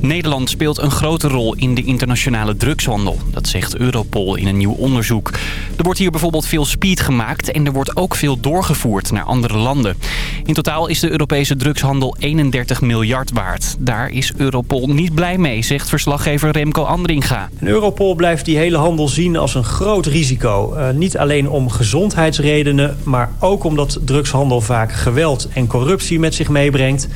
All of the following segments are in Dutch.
Nederland speelt een grote rol in de internationale drugshandel. Dat zegt Europol in een nieuw onderzoek. Er wordt hier bijvoorbeeld veel speed gemaakt en er wordt ook veel doorgevoerd naar andere landen. In totaal is de Europese drugshandel 31 miljard waard. Daar is Europol niet blij mee, zegt verslaggever Remco Andringa. Europol blijft die hele handel zien als een groot risico. Uh, niet alleen om gezondheidsredenen, maar ook omdat drugshandel vaak geweld en corruptie met zich meebrengt.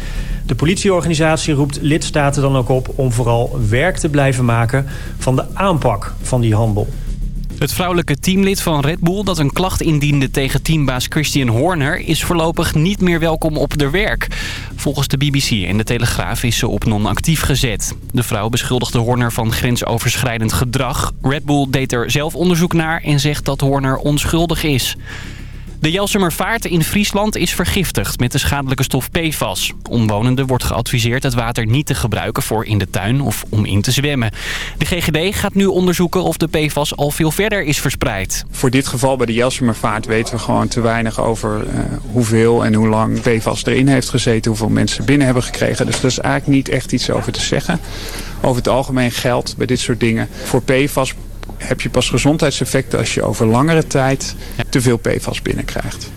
De politieorganisatie roept lidstaten dan ook op om vooral werk te blijven maken van de aanpak van die handel. Het vrouwelijke teamlid van Red Bull dat een klacht indiende tegen teambaas Christian Horner... is voorlopig niet meer welkom op de werk. Volgens de BBC en de Telegraaf is ze op non-actief gezet. De vrouw beschuldigde Horner van grensoverschrijdend gedrag. Red Bull deed er zelf onderzoek naar en zegt dat Horner onschuldig is. De Jelsumervaart in Friesland is vergiftigd met de schadelijke stof PFAS. Omwonenden wordt geadviseerd het water niet te gebruiken voor in de tuin of om in te zwemmen. De GGD gaat nu onderzoeken of de PFAS al veel verder is verspreid. Voor dit geval bij de Jelsumervaart weten we gewoon te weinig over uh, hoeveel en hoe lang PFAS erin heeft gezeten. Hoeveel mensen binnen hebben gekregen. Dus daar is eigenlijk niet echt iets over te zeggen. Over het algemeen geldt bij dit soort dingen voor PFAS heb je pas gezondheidseffecten als je over langere tijd te veel PFAS binnenkrijgt.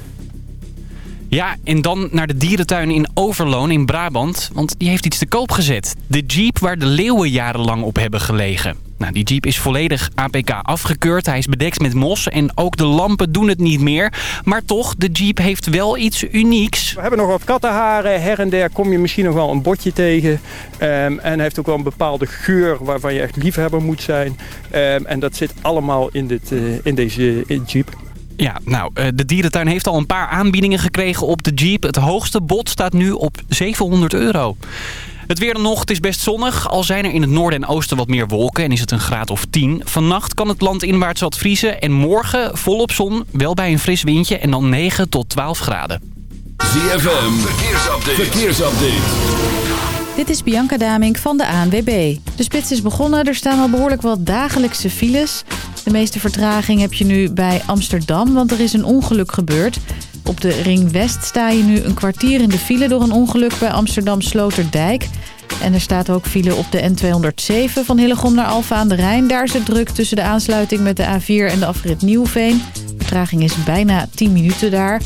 Ja, en dan naar de dierentuin in Overloon in Brabant. Want die heeft iets te koop gezet. De jeep waar de leeuwen jarenlang op hebben gelegen. Nou, die jeep is volledig APK afgekeurd. Hij is bedekt met mos en ook de lampen doen het niet meer. Maar toch, de jeep heeft wel iets unieks. We hebben nog wat kattenharen. Her en der kom je misschien nog wel een botje tegen. Um, en hij heeft ook wel een bepaalde geur waarvan je echt liefhebber moet zijn. Um, en dat zit allemaal in, dit, uh, in deze in jeep. Ja, nou, eh, de dierentuin heeft al een paar aanbiedingen gekregen op de Jeep. Het hoogste bod staat nu op 700 euro. Het weer dan nog, het is best zonnig. Al zijn er in het noorden en oosten wat meer wolken en is het een graad of 10. Vannacht kan het land inwaarts wat vriezen. En morgen volop zon, wel bij een fris windje en dan 9 tot 12 graden. ZFM, verkeersupdate. verkeersupdate. Dit is Bianca Damink van de ANWB. De spits is begonnen, er staan al behoorlijk wat dagelijkse files. De meeste vertraging heb je nu bij Amsterdam, want er is een ongeluk gebeurd. Op de Ring West sta je nu een kwartier in de file door een ongeluk bij Amsterdam Sloterdijk. En er staat ook file op de N207 van Hillegom naar Alfa aan de Rijn. Daar is het druk tussen de aansluiting met de A4 en de afrit Nieuwveen. Vertraging is bijna 10 minuten daar.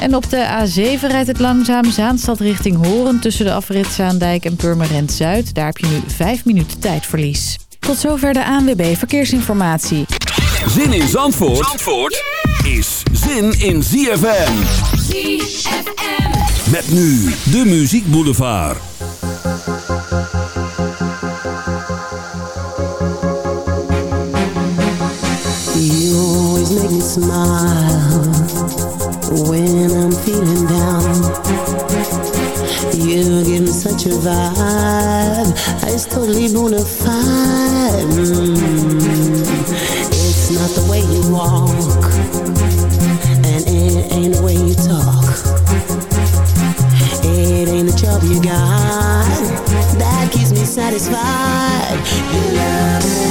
En op de A7 rijdt het langzaam Zaanstad richting Horen... tussen de afrit Zaandijk en Purmerend Zuid. Daar heb je nu 5 minuten tijdverlies. Tot zover de ANWB Verkeersinformatie. Zin in Zandvoort, Zandvoort is zin in ZFM. ZFM. Met nu de Muziek Boulevard. You always make me smile when I'm feeling down. You give me such a vibe. It's totally bona fide. Mm. It's not the way you walk, ain't the way you talk. It ain't the job you got that keeps me satisfied. Your love feels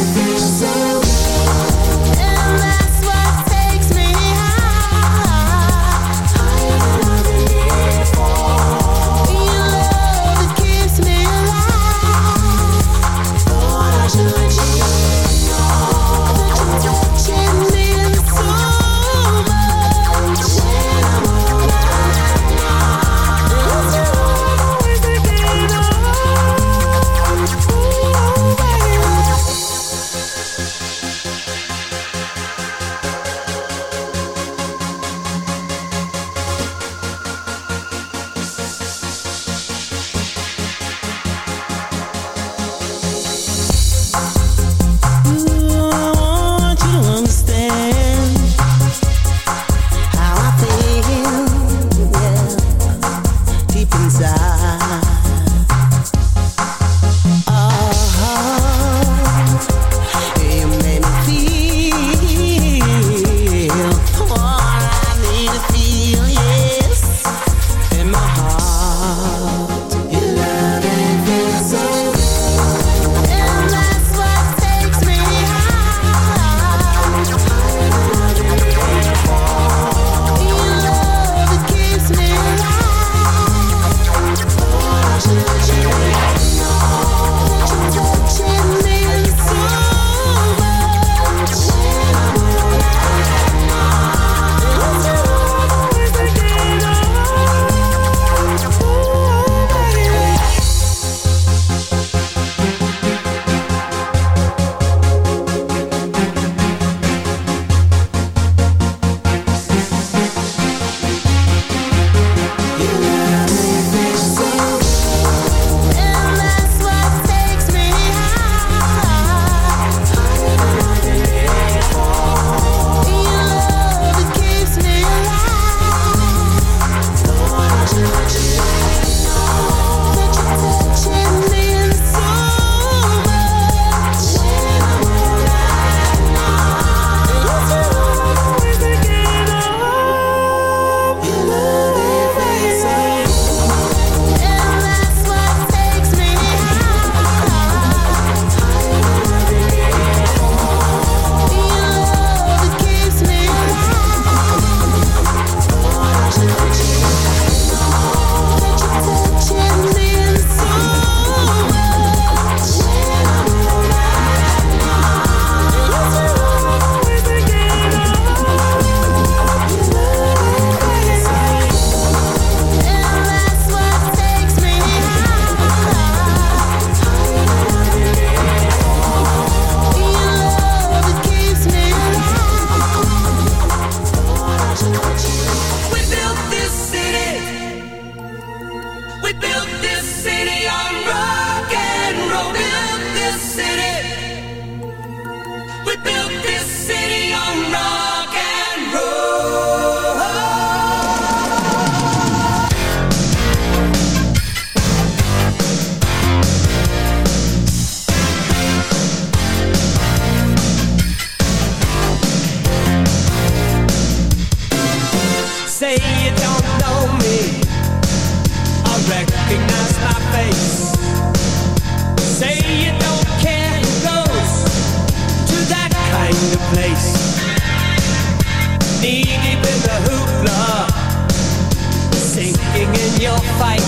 fight.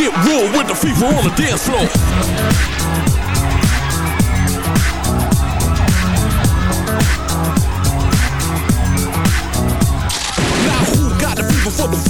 Get real with the fever on the dance floor. Now who got the fever for the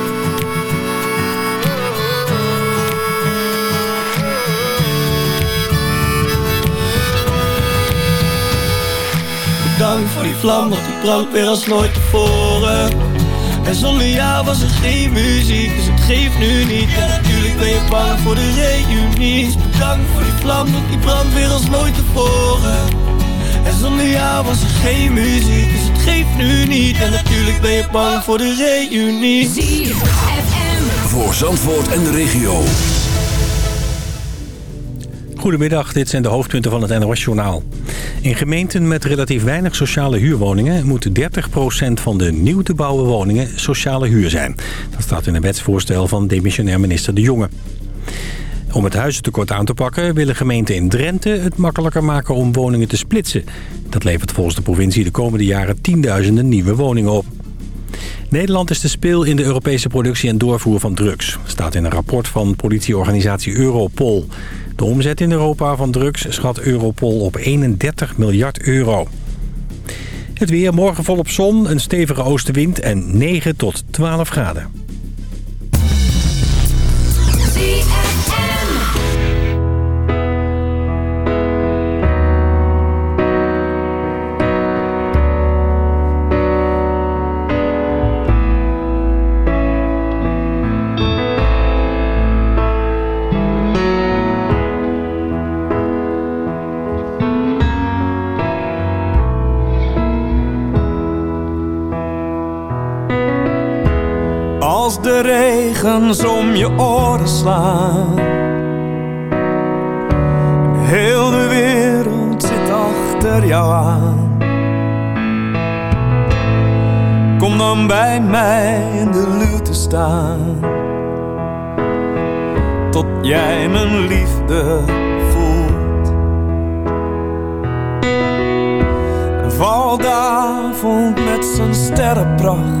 Bedankt voor die vlam, want die brandt weer als nooit tevoren. En zonder jou was er geen muziek, dus het geeft nu niet. En natuurlijk ben je bang voor de reunie. Dus bedankt voor die vlam, want die brandt weer als nooit tevoren. En zonder jou was er geen muziek, dus het geeft nu niet. En natuurlijk ben je bang voor de reunie. Voor Zandvoort en de regio. Goedemiddag, dit zijn de hoofdpunten van het NOS-journaal. In gemeenten met relatief weinig sociale huurwoningen... moet 30% van de nieuw te bouwen woningen sociale huur zijn. Dat staat in een wetsvoorstel van demissionair minister De Jonge. Om het huizentekort aan te pakken willen gemeenten in Drenthe het makkelijker maken om woningen te splitsen. Dat levert volgens de provincie de komende jaren tienduizenden nieuwe woningen op. Nederland is de speel in de Europese productie en doorvoer van drugs. Staat in een rapport van politieorganisatie Europol. De omzet in Europa van drugs schat Europol op 31 miljard euro. Het weer morgen volop zon, een stevige oostenwind en 9 tot 12 graden. Als de regens om je oren slaan. Heel de wereld zit achter jou aan. Kom dan bij mij in de luwte staan. Tot jij mijn liefde voelt. En valt de avond met zijn sterrenpracht.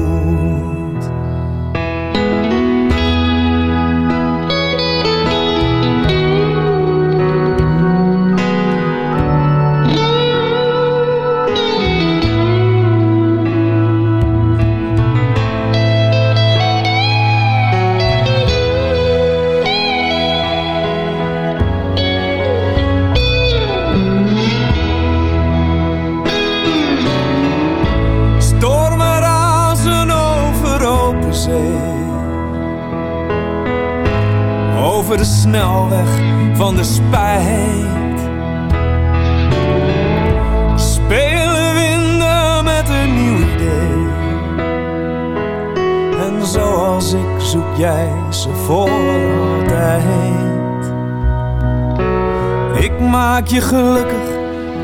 Je gelukkig,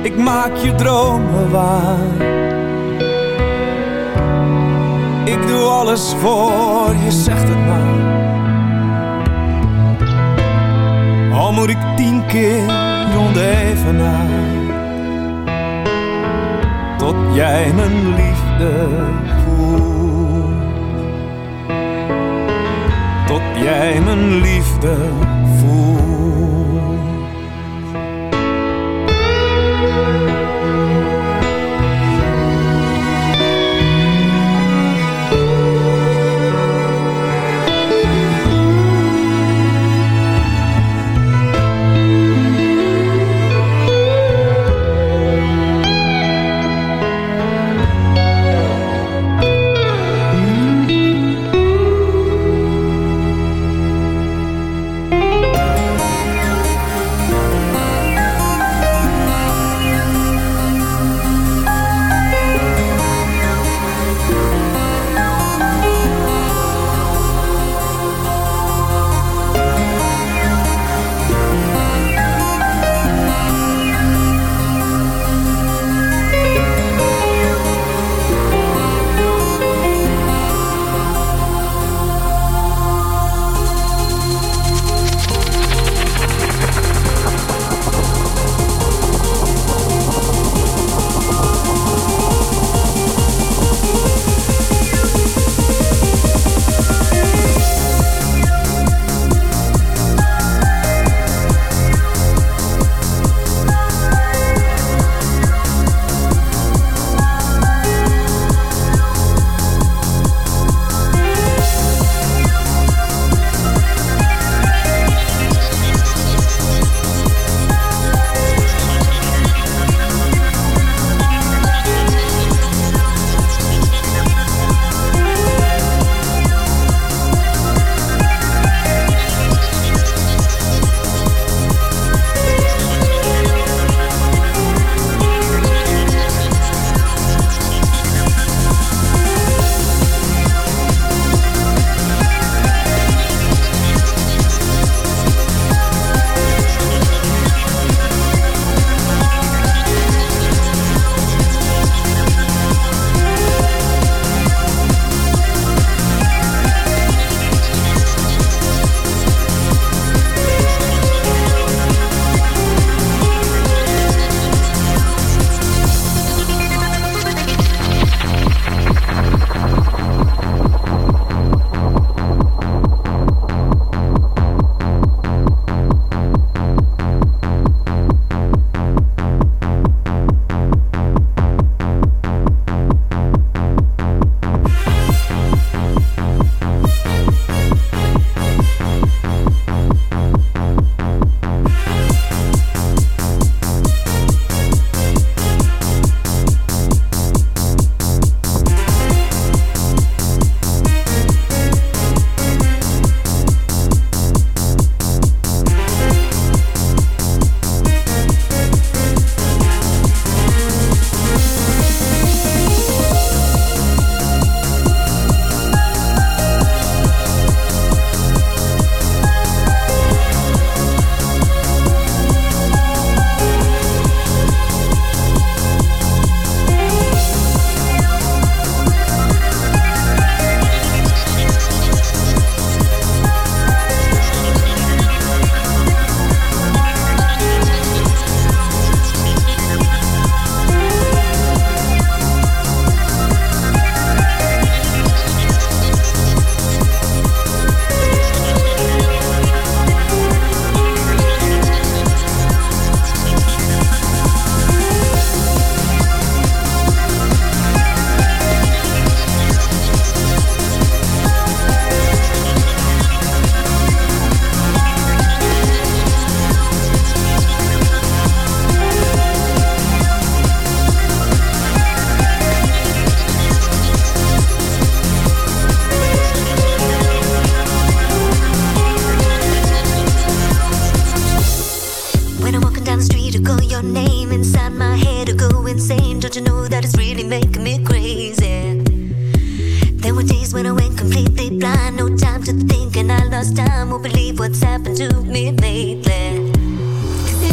ik maak je dromen waar. Ik doe alles voor je, zegt het maar. Al moet ik tien keer rond even. Tot jij mijn liefde voelt. Tot jij mijn liefde voelt.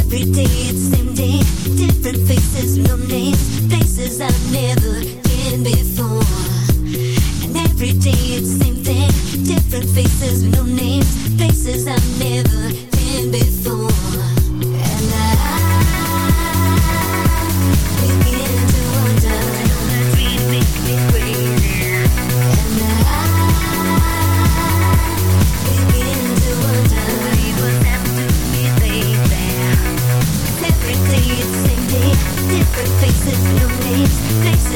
Every day it's same different faces, no names, I've never been before. And every day it's same thing, different faces, no names, I've never been before.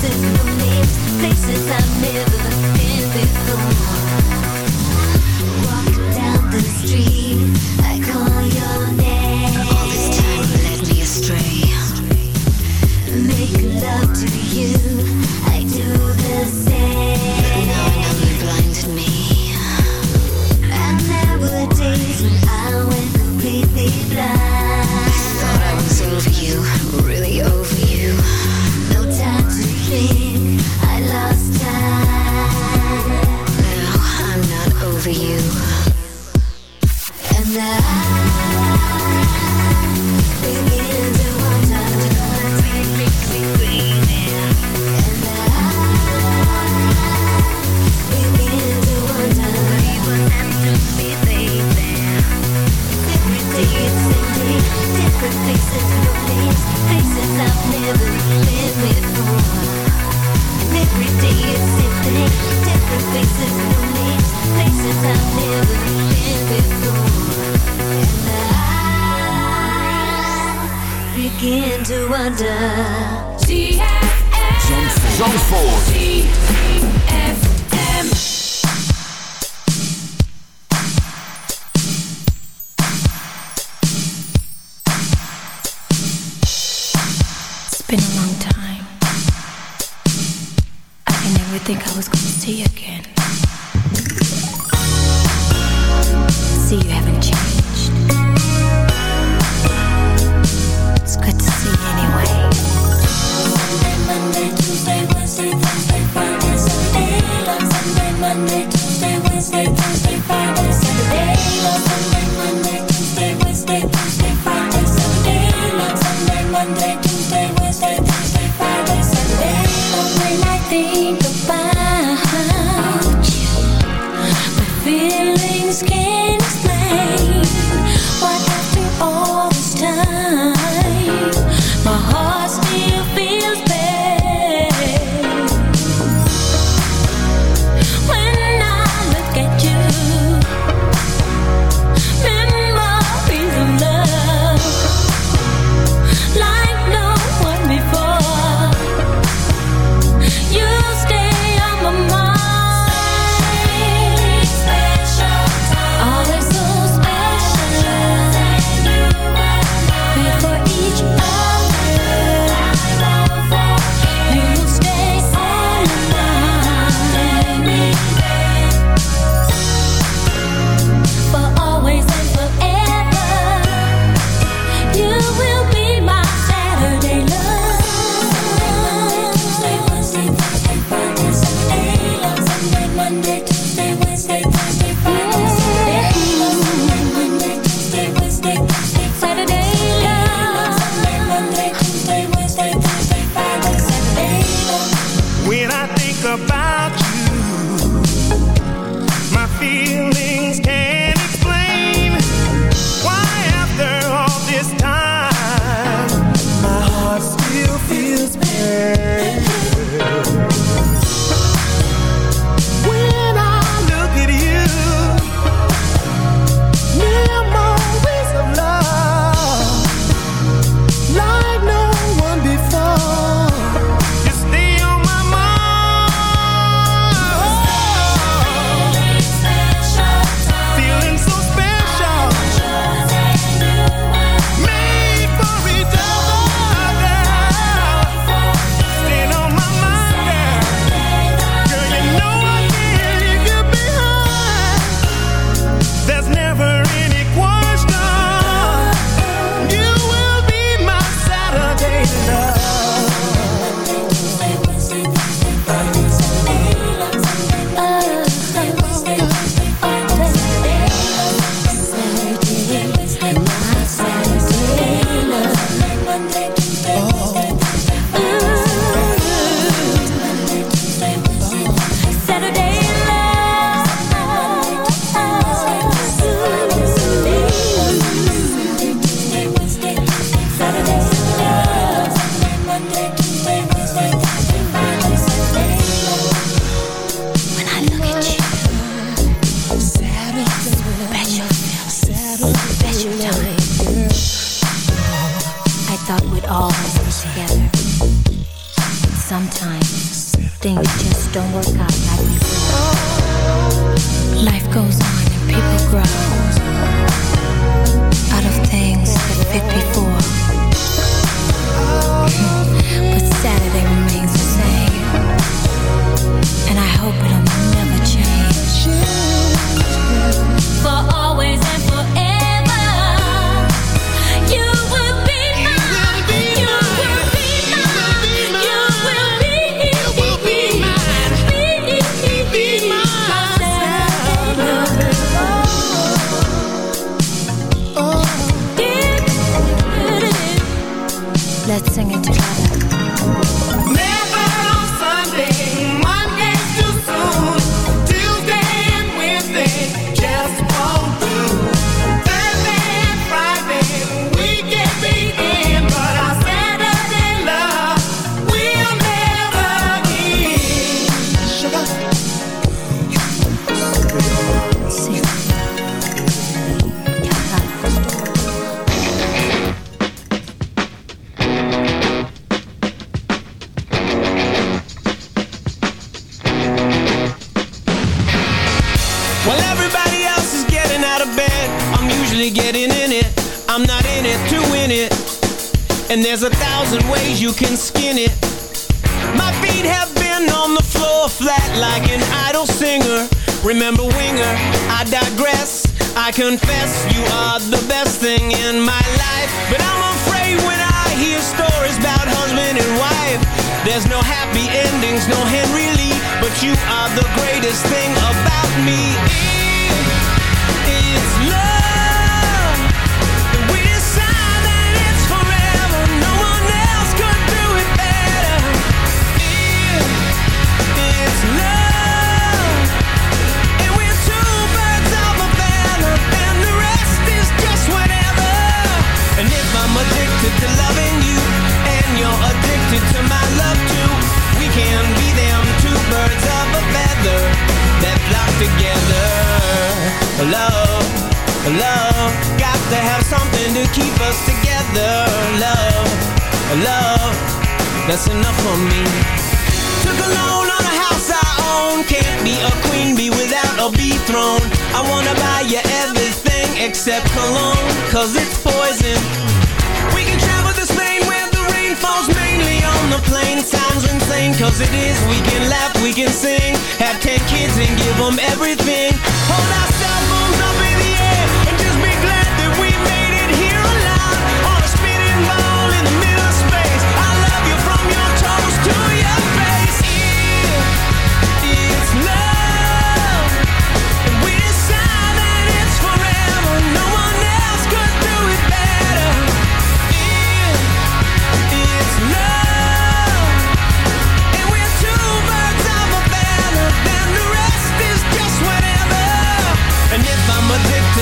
places to live, places I've never been. throne. I wanna buy you everything except cologne Cause it's poison. We can travel to Spain where the rain falls mainly on the plain. Sounds insane cause it is We can laugh, we can sing. Have ten kids and give them everything. Hold ourselves